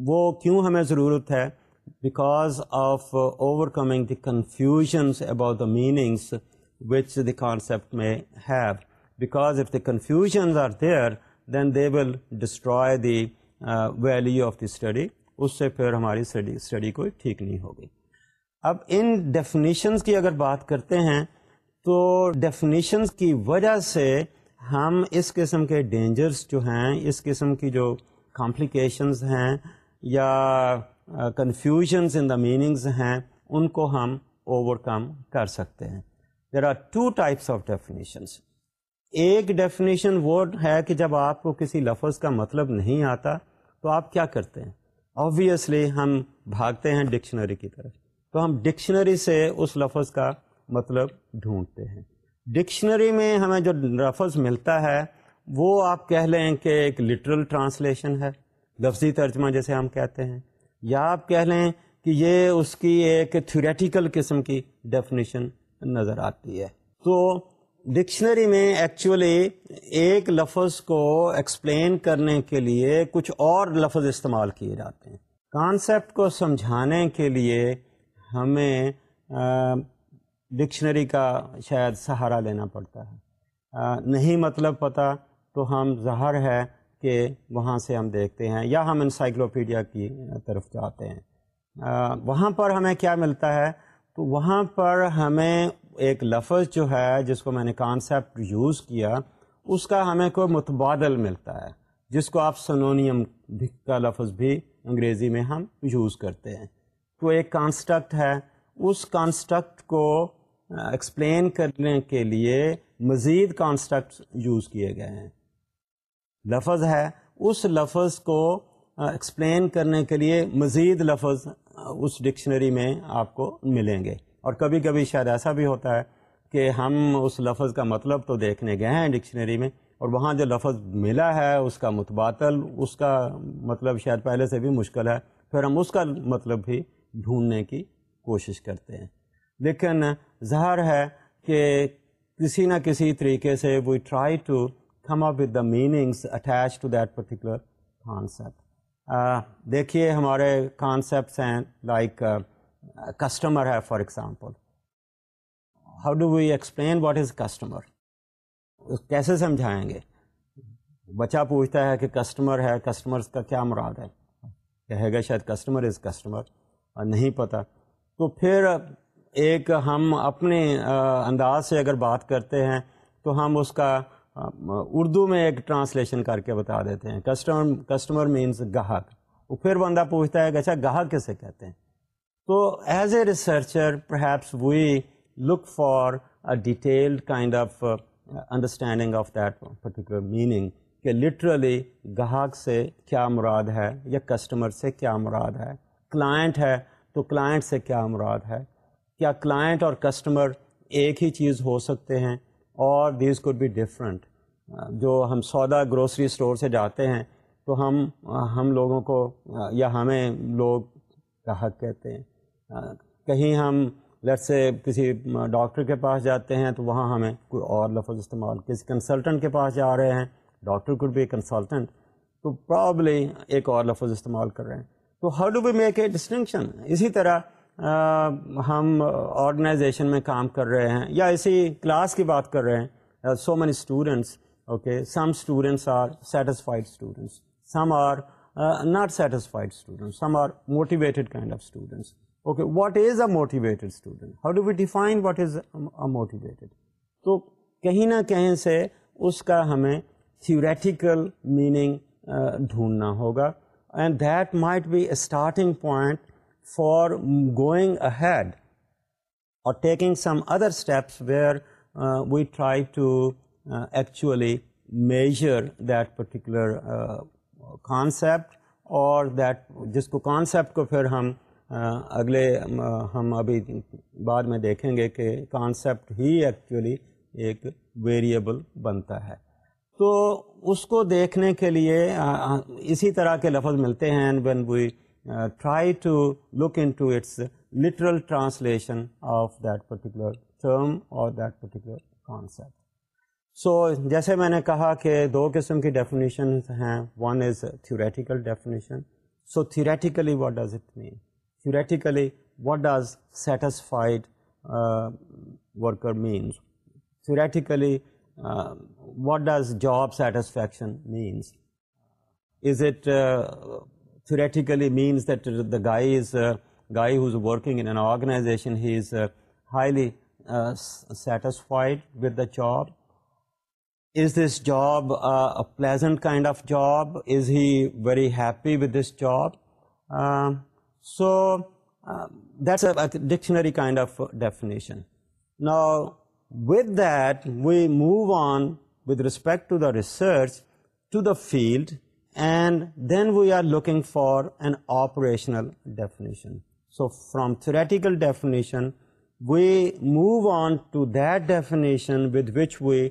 وہ کیوں ہمیں ضرورت ہے because of overcoming the confusions about the meanings which the concept میں have because of the confusions are there then they will destroy the value of the study اس سے پھر ہماری اسٹڈی کوئی ٹھیک نہیں ہوگی اب ان ڈیفینیشنس کی اگر بات کرتے ہیں تو ڈیفینیشن کی وجہ سے ہم اس قسم کے ڈینجرس جو ہیں اس قسم کی جو کمپلیکیشنز ہیں یا کنفیوژنز ان دا میننگز ہیں ان کو ہم اوور کم کر سکتے ہیں there are two types of definitions ایک ڈیفینیشن وہ ہے کہ جب آپ کو کسی لفظ کا مطلب نہیں آتا تو آپ کیا کرتے ہیں آبویسلی ہم بھاگتے ہیں ڈکشنری کی طرف تو ہم ڈکشنری سے اس لفظ کا مطلب ڈھونڈتے ہیں ڈکشنری میں ہمیں جو لفظ ملتا ہے وہ آپ کہہ لیں کہ ایک لٹرل ٹرانسلیشن ہے لفظی ترجمہ جیسے ہم کہتے ہیں یا آپ کہہ لیں کہ یہ اس کی ایک تھیوریٹیکل قسم کی ڈیفینیشن نظر آتی ہے تو ڈکشنری میں ایکچولی ایک لفظ کو ایکسپلین کرنے کے لیے کچھ اور لفظ استعمال کیے جاتے ہیں کانسیپٹ کو سمجھانے کے لیے ہمیں ڈکشنری کا شاید سہارا لینا پڑتا ہے نہیں مطلب پتہ تو ہم ظاہر ہے کہ وہاں سے ہم دیکھتے ہیں یا ہم انسائیکلوپیڈیا کی طرف جاتے ہیں وہاں پر ہمیں کیا ملتا ہے تو وہاں پر ہمیں ایک لفظ جو ہے جس کو میں نے کانسیپٹ یوز کیا اس کا ہمیں کوئی متبادل ملتا ہے جس کو آپ سنونیم کا لفظ بھی انگریزی میں ہم یوز کرتے ہیں تو ایک کانسٹرکٹ ہے اس کانسٹرکٹ کو ایکسپلین کرنے کے لیے مزید کانسیپٹس یوز کیے گئے ہیں لفظ ہے اس لفظ کو ایکسپلین کرنے کے لیے مزید لفظ اس ڈکشنری میں آپ کو ملیں گے اور کبھی کبھی شاید ایسا بھی ہوتا ہے کہ ہم اس لفظ کا مطلب تو دیکھنے گئے ہیں ڈکشنری میں اور وہاں جو لفظ ملا ہے اس کا متبادل اس کا مطلب شاید پہلے سے بھی مشکل ہے پھر ہم اس کا مطلب بھی ڈھونڈنے کی کوشش کرتے ہیں لیکن ظاہر ہے کہ کسی نہ کسی طریقے سے we try to come up with the meanings attach to that particular concept دیکھیے ہمارے کانسیپٹس ہیں لائک کسٹمر ہے for example how do we explain what is customer کیسے سمجھائیں گے بچہ پوچھتا ہے کہ کسٹمر ہے کسٹمرس کا کیا مراد ہے کہے گا شاید کسٹمر از کسٹمر اور نہیں پتہ تو پھر ایک ہم اپنے انداز سے اگر بات کرتے ہیں تو ہم اس کا اردو میں ایک ٹرانسلیشن کر کے بتا دیتے ہیں کسٹمر کسٹمر مینس گاہک وہ پھر بندہ پوچھتا ہے کہ اچھا گاہک کیسے کہتے ہیں تو as a researcher perhaps we look for detailed kind of understanding of that particular meaning کہ لٹرلی گاہک سے کیا مراد ہے یا کسٹمر سے کیا مراد ہے کلائنٹ ہے تو کلائنٹ سے کیا مراد ہے کیا کلائنٹ اور کسٹمر ایک ہی چیز ہو سکتے ہیں اور دیز کوڈ بی ڈفرینٹ جو ہم سودا گروسری اسٹور سے جاتے ہیں تو ہم ہم لوگوں کو یا ہمیں لوگ حق کہتے ہیں کہیں ہم لٹ سے کسی ڈاکٹر کے پاس جاتے ہیں تو وہاں ہمیں کوئی اور لفظ استعمال کسی کنسلٹنٹ کے پاس جا رہے ہیں ڈاکٹر کوڈ بھی کنسلٹنٹ تو پرابلی ایک اور لفظ استعمال کر رہے ہیں تو how do we make a distinction اسی طرح ہم آرگنائزیشن میں کام کر رہے ہیں یا اسی کلاس کی بات کر رہے ہیں so many students okay some students are satisfied students some are not satisfied student some are motivated kind of students okay what is a motivated student how do we define what is a motivated تو کہیں نہ کہیں سے اس کا ہمیں theoretical meaning ڈھونڈنا ہوگا and that might be a starting point for going ahead اور taking some other steps where we try to actually measure that particular concept اور دیٹ جس کو کانسیپٹ کو پھر ہم اگلے ہم ابھی بعد میں دیکھیں گے کہ کانسیپٹ ہی ایکچولی ایک ویریبل بنتا ہے تو اس کو دیکھنے کے لیے اسی طرح کے لفظ ملتے ہیں try to look in to its literal translation of that particular term اور دیٹ پرٹیکولر کانسیپٹ سو جیسے میں نے کہا کہ دو قسم کی ڈیفینیشن ہیں one is theoretical definition so theoretically what does it means theoretically what does satisfied worker means theoretically what does job satisfaction means is it theoretically means that the guy is uh, guy who's working in an organization, he is uh, highly uh, satisfied with the job. Is this job a pleasant kind of job? Is he very happy with this job? Um, so um, that's a dictionary kind of definition. Now, with that, we move on with respect to the research to the field and then we are looking for an operational definition so from theoretical definition we move on to definition with which we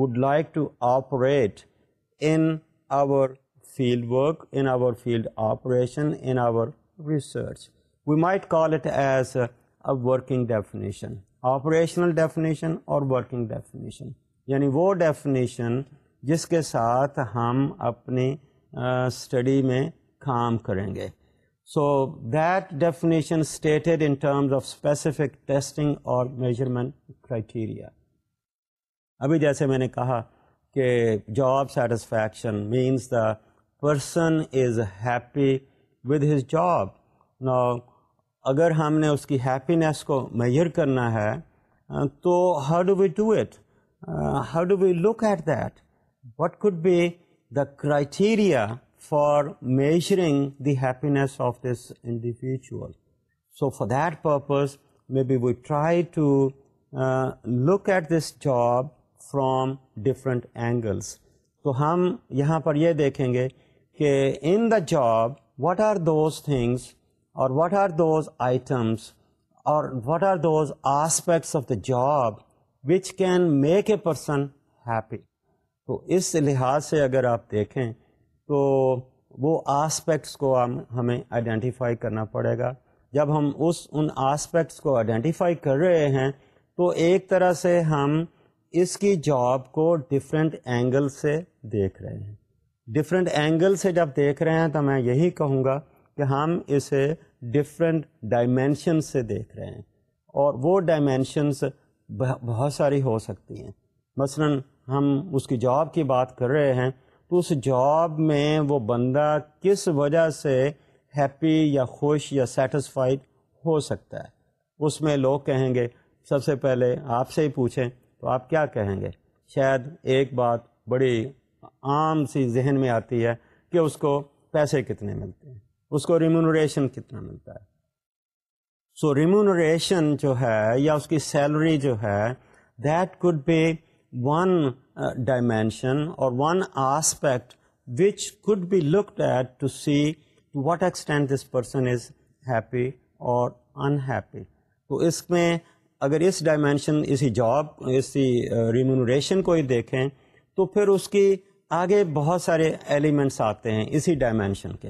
would like to operate in our field work in our field operation in our research we might call it as working definition operational definition اور working definition یعنی وہ definition جس کے ساتھ ہم اپنے study میں کام کریں گے so that definition stated in terms of specific testing اور میجرمنٹ کرائٹیریا ابھی جیسے میں نے کہا کہ job satisfaction means the person is happy with his job اگر ہم نے اس کی ہیپینیس کو میئر کرنا ہے تو how do we do it how do we look at that what could be the criteria for measuring the happiness of this individual so for درپز maybe we try to look at this job from different angles تو ہم یہاں پر یہ دیکھیں گے کہ in the job what are those things اور what are those items اور what are those aspects of the job which can make a person happy تو اس لحاظ سے اگر آپ دیکھیں تو وہ آسپیکٹس کو ہم ہمیں آئیڈینٹیفائی کرنا پڑے گا جب ہم اس ان آسپیکٹس کو آئیڈینٹیفائی کر رہے ہیں تو ایک طرح سے ہم اس کی جاب کو ڈفرینٹ اینگل سے دیکھ رہے ہیں ڈفرینٹ اینگل سے جب دیکھ رہے ہیں تو میں یہی کہوں گا کہ ہم اسے ڈفرینٹ ڈائمینشن سے دیکھ رہے ہیں اور وہ ڈائمینشنس بہت ساری ہو سکتی ہیں مثلاً ہم اس کی جاب کی بات کر رہے ہیں تو اس جاب میں وہ بندہ کس وجہ سے ہیپی یا خوش یا سیٹسفائیڈ ہو سکتا ہے اس میں لوگ کہیں گے سب سے پہلے آپ سے ہی پوچھیں تو آپ کیا کہیں گے شاید ایک بات بڑی عام سی ذہن میں آتی ہے کہ اس کو پیسے کتنے ملتے ہیں اس کو ریمونوریشن کتنا ملتا ہے سو so, ریمونوریشن جو ہے یا اس کی سیلری جو ہے that could be one dimension اور one aspect which could be linked at to see to what extent this person is happy اور ان ہیپی تو اس میں اگر اس ڈائمینشن اسی جاب اسی ریمونوریشن uh, کو ہی دیکھیں تو پھر اس کی آگے بہت سارے ایلیمنٹس آتے ہیں اسی ڈائمینشن کے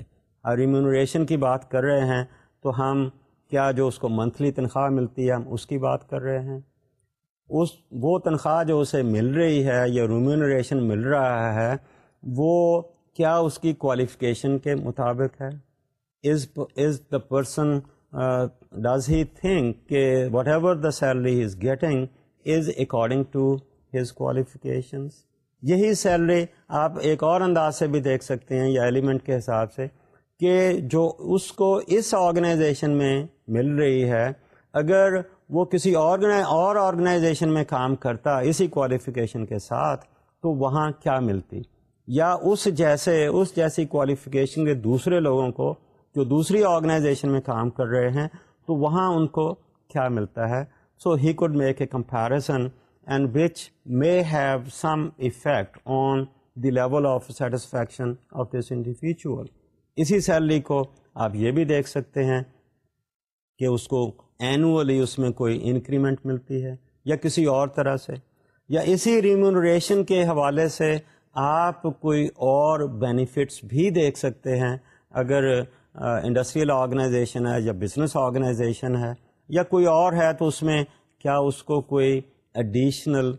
اور ریمونوریشن کی بات کر رہے ہیں تو ہم کیا جو اس کو منتھلی تنخواہ ملتی ہے ہم اس کی بات کر رہے ہیں اس وہ تنخواہ جو اسے مل رہی ہے یا رومینریشن مل رہا ہے وہ کیا اس کی کوالیفکیشن کے مطابق ہے is is the person does he think کہ whatever the salary is getting is according to his qualifications یہی سیلری آپ ایک اور انداز سے بھی دیکھ سکتے ہیں یا ایلیمنٹ کے حساب سے کہ جو اس کو اس آرگنائزیشن میں مل رہی ہے اگر وہ کسی اور آرگنائزیشن میں کام کرتا اسی کوالیفیکیشن کے ساتھ تو وہاں کیا ملتی یا اس جیسے اس جیسی کوالیفیکیشن کے دوسرے لوگوں کو جو دوسری آرگنائزیشن میں کام کر رہے ہیں تو وہاں ان کو کیا ملتا ہے so he could make a comparison and which may have some effect on the level of satisfaction of this individual اسی سیلری کو آپ یہ بھی دیکھ سکتے ہیں کہ اس کو اینولی اس میں کوئی انکریمنٹ ملتی ہے یا کسی اور طرح سے یا اسی ریمونریشن کے حوالے سے آپ کوئی اور بینیفٹس بھی دیکھ سکتے ہیں اگر انڈسٹریل آرگنائزیشن ہے یا بزنس آرگنائزیشن ہے یا کوئی اور ہے تو اس میں کیا اس کو کوئی ایڈیشنل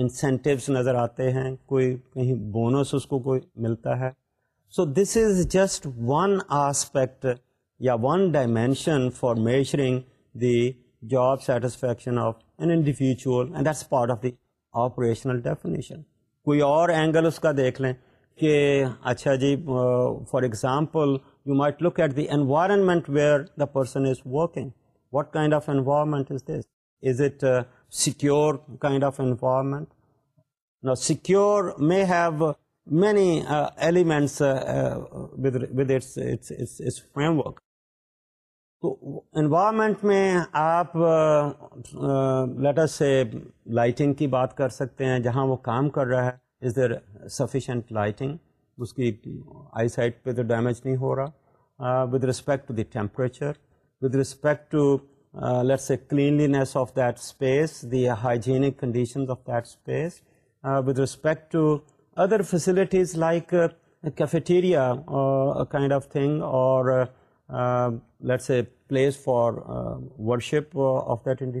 انسینٹیوس نظر آتے ہیں کوئی کہیں بونس اس کو کوئی ملتا ہے so this is just one aspect یا one dimension for measuring the job satisfaction of an and that's part of the operational definition کوئی اور اینگل اس کا دیکھ لیں کہ اچھا جی for example you might look at the environment where the person is working what kind of environment is this is it secure kind of environment secure may have many elements with its framework تو environment میں آپ later سے lighting کی بات کر سکتے ہیں جہاں وہ کام کر رہا ہے از دیر سفیشینٹ لائٹنگ اس کی آئی سائٹ پہ تو ڈیمیج نہیں ہو رہا with respect to the temperature with respect to let's say cleanliness of that space the hygienic conditions of that space with respect to other facilities like cafeteria kind of thing اور let's say place for worship of that in the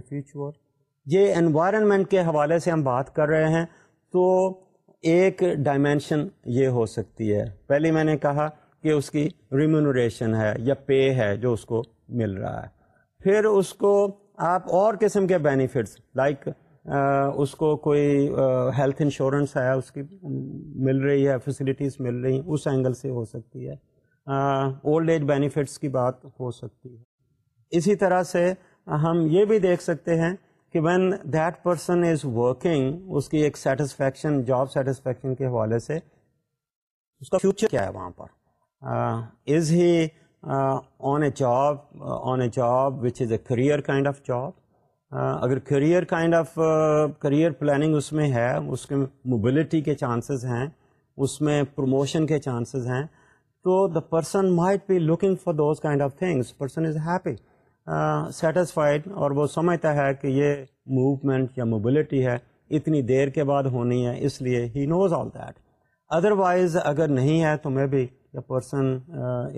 یہ environment کے حوالے سے ہم بات کر رہے ہیں تو ایک ڈائمینشن یہ ہو سکتی ہے پہلے میں نے کہا کہ اس کی ریمونوریشن ہے یا پے ہے جو اس کو مل رہا ہے پھر اس کو آپ اور قسم کے بینیفٹس لائک اس کو کوئی ہیلتھ انشورنس ہے اس کی مل رہی ہے فیسلٹیز مل رہی ہیں اس اینگل سے ہو سکتی ہے اولڈ ایج بینیفٹس کی بات ہو سکتی ہے اسی طرح سے ہم یہ بھی دیکھ سکتے ہیں کہ when that person is working اس کی ایک سیٹسفیکشن جاب سیٹسفیکشن کے حوالے سے اس کا فیوچر کیا ہے وہاں پر is he on a job on a job which is a career kind of job اگر career kind of career planning اس میں ہے اس کے موبلٹی کے چانسز ہیں اس میں پروموشن کے چانسز ہیں تو the person might be looking for those kind of things person is happy satisfied اور وہ سمجھتا ہے کہ یہ موومنٹ یا موبلٹی ہے اتنی دیر کے بعد ہونی ہے اس لیے he knows all that otherwise اگر نہیں ہے تو maybe the person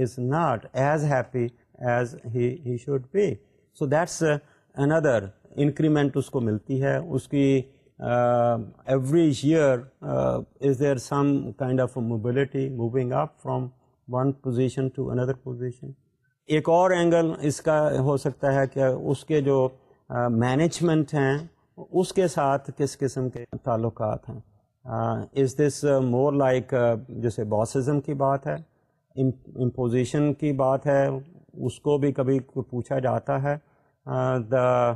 is not as happy as he he should be so that's another increment اس کو ملتی ہے اس کی every year is there some kind of mobility moving up from one position to another position ایک اور angle اس کا ہو سکتا ہے کہ اس کے جو مینجمنٹ ہیں اس کے ساتھ کس قسم کے تعلقات ہیں از دس مور لائک جیسے باسزم کی بات ہے امپوزیشن کی بات ہے اس کو بھی کبھی پوچھا جاتا ہے دا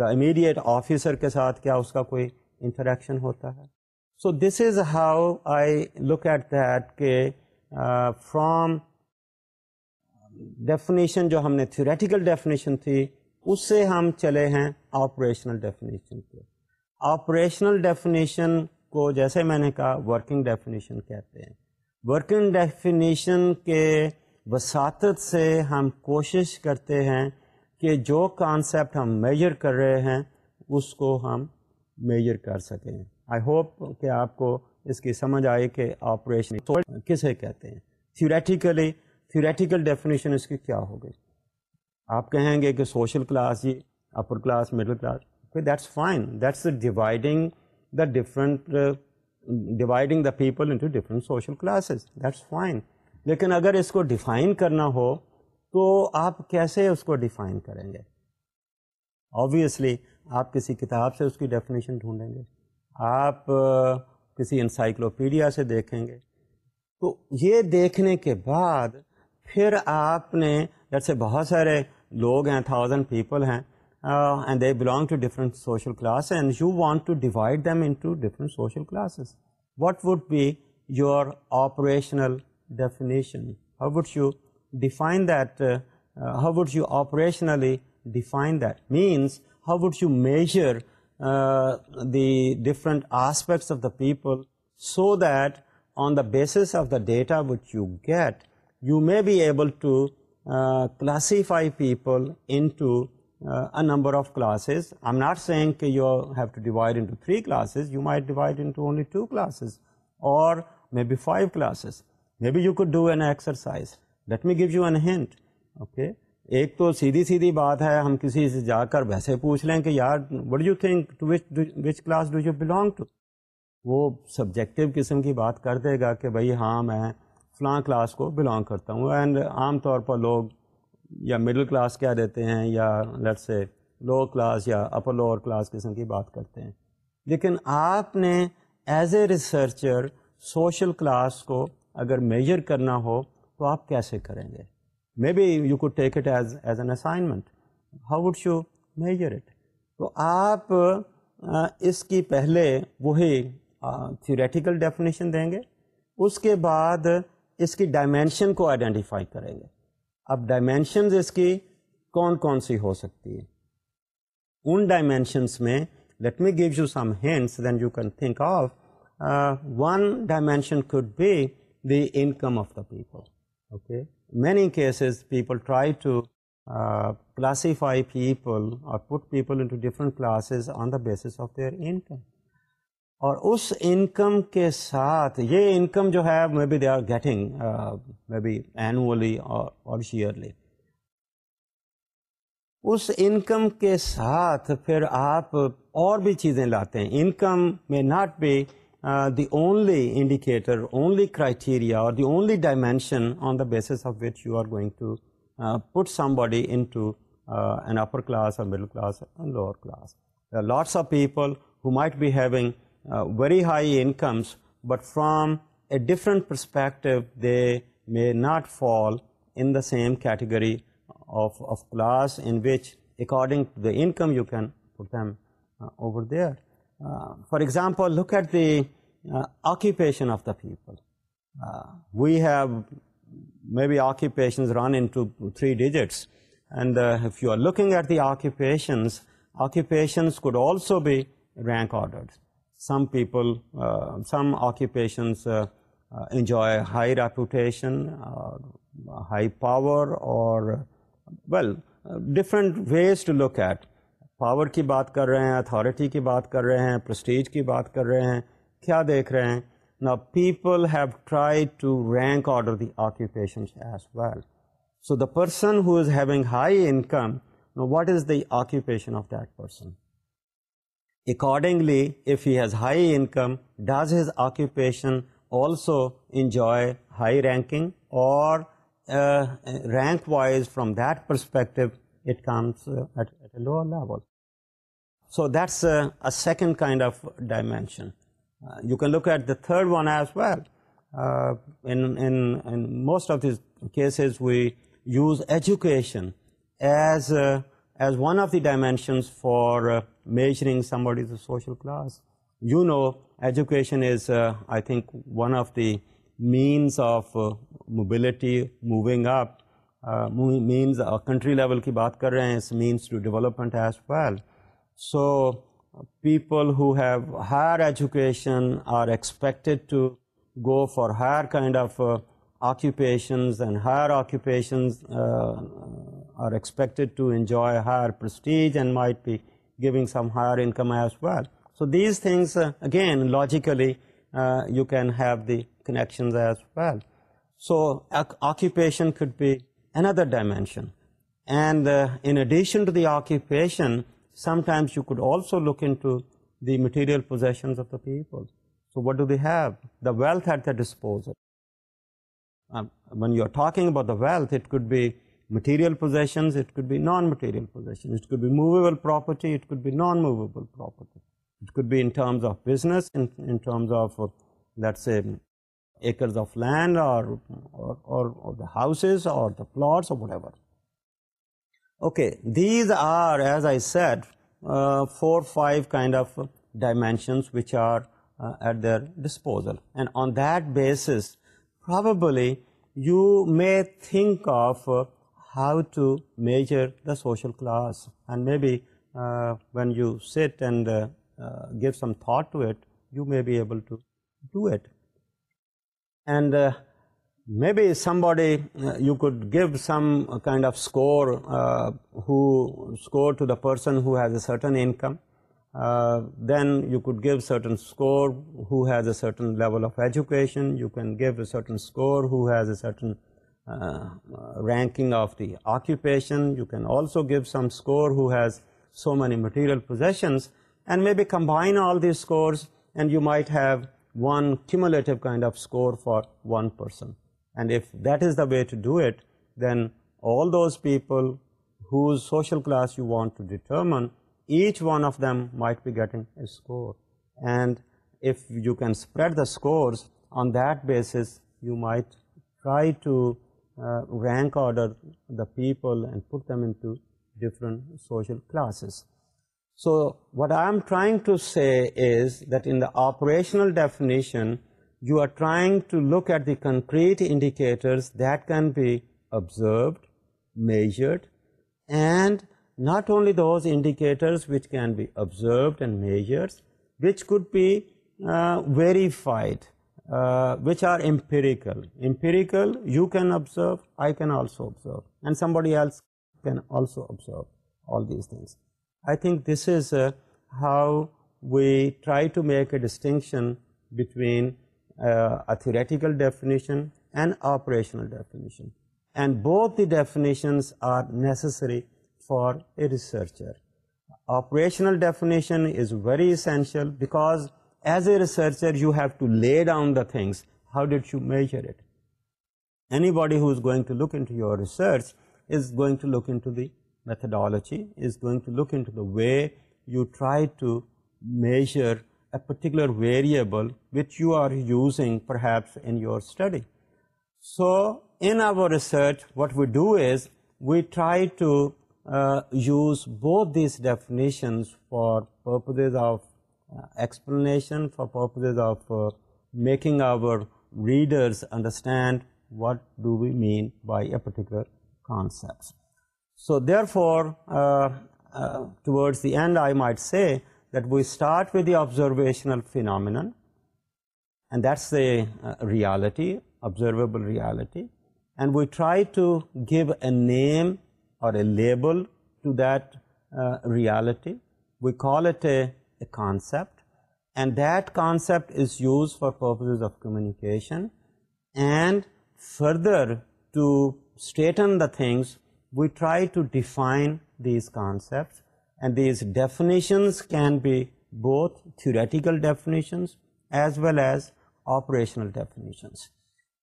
دا امیڈیٹ آفیسر کے ساتھ کیا اس کا کوئی انٹریکشن ہوتا ہے so this is how I look at that کہ فرام ڈیفینیشن جو ہم نے تھیوریٹیکل ڈیفینیشن تھی اس سے ہم چلے ہیں آپریشنل ڈیفینیشن پہ آپریشنل ڈیفینیشن کو جیسے میں نے کہا ورکنگ ڈیفینیشن کہتے ہیں ورکنگ ڈیفینیشن کے وساتت سے ہم کوشش کرتے ہیں کہ جو کانسیپٹ ہم میجر کر رہے ہیں اس کو ہم میجر کر سکیں آئی ہوپ کہ آپ کو اس کی سمجھ آئے کہ آپریشن کسے کہتے ہیں تھیوریٹیکلی تھیوریٹیکل ڈیفینیشن اس کی کیا ہوگی آپ کہیں گے کہ سوشل کلاس یہ upper class middle class that's fine that's dividing the different dividing the people into different social classes that's fine لیکن اگر اس کو ڈیفائن کرنا ہو تو آپ کیسے اس کو ڈیفائن کریں گے آبویسلی آپ کسی کتاب سے اس کی ڈیفینیشن ڈھونڈیں گے آپ کسی انسائکلوپیڈیا سے دیکھیں گے تو یہ دیکھنے کے بعد پھر آپ نے جیسے بہت سارے لوگ ہیں تھاؤزینڈ پیپل ہیں and they belong to different social class and you want to divide them different social classes what would be your operational definition how would you define that how would you operationally define that means how would you measure the different aspects of the people, so that on the basis of the data which you get, you may be able to uh, classify people into uh, a number of classes. I'm not saying you have to divide into 3 classes. You might divide into only 2 classes or maybe 5 classes. Maybe you could do an exercise. Let me give you a hint, okay? ایک تو سیدھی سیدھی بات ہے ہم کسی سے جا کر ویسے پوچھ لیں کہ یار what you think to which which class do you belong to وہ سبجیکٹو قسم کی بات کر دے گا کہ بھائی ہاں میں فلاں کلاس کو بلانگ کرتا ہوں اینڈ عام طور پر لوگ یا مڈل کلاس کیا دیتے ہیں یا لٹ سے لوور کلاس یا اپر لوور کلاس قسم کی بات کرتے ہیں لیکن آپ نے as a researcher social class کو اگر میجر کرنا ہو تو آپ کیسے کریں گے maybe you could take it as as an assignment how would you measure it تو آپ اس کی پہلے وہی تھیوریٹیکل ڈیفینیشن دیں گے اس کے بعد اس کی ڈائمینشن کو آئیڈینٹیفائی کریں گے اب ڈائمینشنز اس کی کون کون سی ہو سکتی ہے ان ڈائمینشنس میں let me give you some hints then you can think of one dimension could be the income of the people okay many cases people try to classify people اور put people in classes on the basis their income اور اس income کے ساتھ یہ income جو ہے maybe they are getting maybe annually اور شیئرلی اس انکم کے ساتھ پھر آپ اور بھی چیزیں لاتے ہیں انکم میں not be Uh, the only indicator, only criteria, or the only dimension on the basis of which you are going to uh, put somebody into uh, an upper class or middle class or lower class. There are lots of people who might be having very high incomes, but from a different perspective, they may not fall in the same category of class in which, according to the income, you can put them over there. Uh, for example, look at the uh, occupation of the people. Uh, we have maybe occupations run into 3 digits. And if you are looking at the occupations, occupations could also be rank ordered. Some people, some occupations enjoy high reputation, high power, or, well, different ways to look at. Power کی بات کر رہے ہیں authority کی بات کر رہے ہیں پرسٹیج کی بات کر رہے ہیں کیا دیکھ رہے ہیں نا people have try to rank order the as well so the person who is having high income what is the occupation of that person accordingly if he has high income does has occupation also enjoy high ranking اور rank wise from that perspective it comes uh, at a lower level. So that's uh, a second kind of dimension. Uh, you can look at the third one as well. In most of these cases, we use education as one of the dimensions for measuring somebody's social class. You know, education is, I think, one of the means of mobility, moving up, means country level کی بات کر رہے ہیں اس means to development as well so people who have higher education are expected to go for higher kind of occupations and higher occupations are expected to enjoy higher prestige and might be giving some higher income as well so these things again logically you can have the connections as well so occupation could be an other dimension and in addition to the I passion some times you could also look in materials of the peoples so what do you the wealth at the dispose one you are talking about the wealth could be material positions بھی non material properties بھی non movable properties business of the acres of land or the houses or the plots or whatever. Okay, these are, as I said, uh, 4 or 5 kind of dimensions which are uh, at their disposal, and on that basis probably you may think of uh, how to measure the social class, and maybe when you sit and give some thought to it, you may be able to do it and uh, maybe somebody, uh, you could give some kind of score, uh, score to the person who has a certain income. Then you could give certain score who has a certain level of education. You can give a certain score who has a certain ranking of the occupation. You can also give some score who has so many material possessions, and maybe combine all these scores, and you might have one cumulative kind of score for one person. And if that is the way to do it, then all those people whose social class you want to determine, each one of them might be getting a score. And if you can spread the scores on that basis, you might try to uh, rank order the people and put them into different social classes. So what I am trying to say is that in the operational definition, you are trying to look at the concrete indicators that can be observed, measured, and not only those indicators which can be observed and measured, which could be uh, verified, uh, which are empirical. Empirical, you can observe, I can also observe, and somebody else can also observe all these things. I think this is uh, how we try to make a distinction between uh, a theoretical definition and operational definition. And both the definitions are necessary for a researcher. Operational definition is very essential because as a researcher you have to lay down the things. How did you measure it? Anybody who is going to look into your research is going to look into the methodology is going to look into the way you try to measure a particular variable which you are using perhaps in your study. So in our research, what we do is we try to uh, use both these definitions for purposes of uh, explanation, for purposes of uh, making our readers understand what do we mean by a particular concept. So therefore, uh, uh, towards the end I might say that we start with the observational phenomenon, and that's the uh, reality, observable reality, and we try to give a name or a label to that reality. We call it a concept, and that concept is used for purposes of communication, and further to straighten the things we try to define these concepts, and these definitions can be both theoretical definitions as well as operational definitions.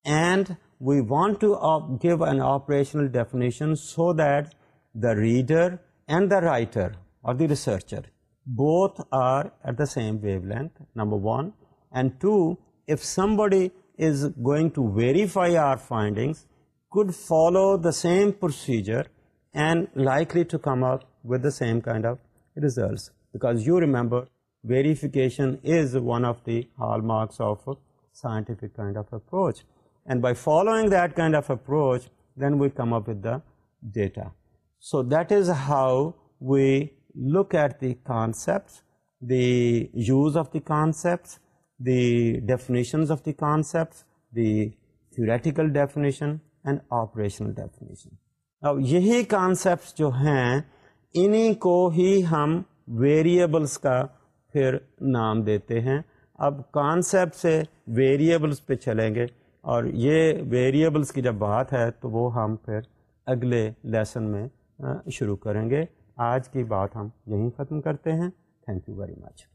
And we want to give an operational definition so that the reader and the writer or the researcher both are at the same wavelength, number one. And two, if somebody is going to verify our findings, could follow the same procedure and likely to come up with the same kind of results. Because you remember, verification is one of the hallmarks of a scientific kind of approach. And by following that kind of approach, then we come up with the data. So that is how we look at the concepts, the use of the concepts, the definitions of the concepts, the theoretical definition, and operational definition اب یہی concepts جو ہیں انہیں کو ہی ہم variables کا پھر نام دیتے ہیں اب کانسیپٹ سے ویریبلس پہ چلیں گے اور یہ ویریبلس کی جب بات ہے تو وہ ہم پھر اگلے لیسن میں شروع کریں گے آج کی بات ہم یہیں ختم کرتے ہیں تھینک یو ویری مچ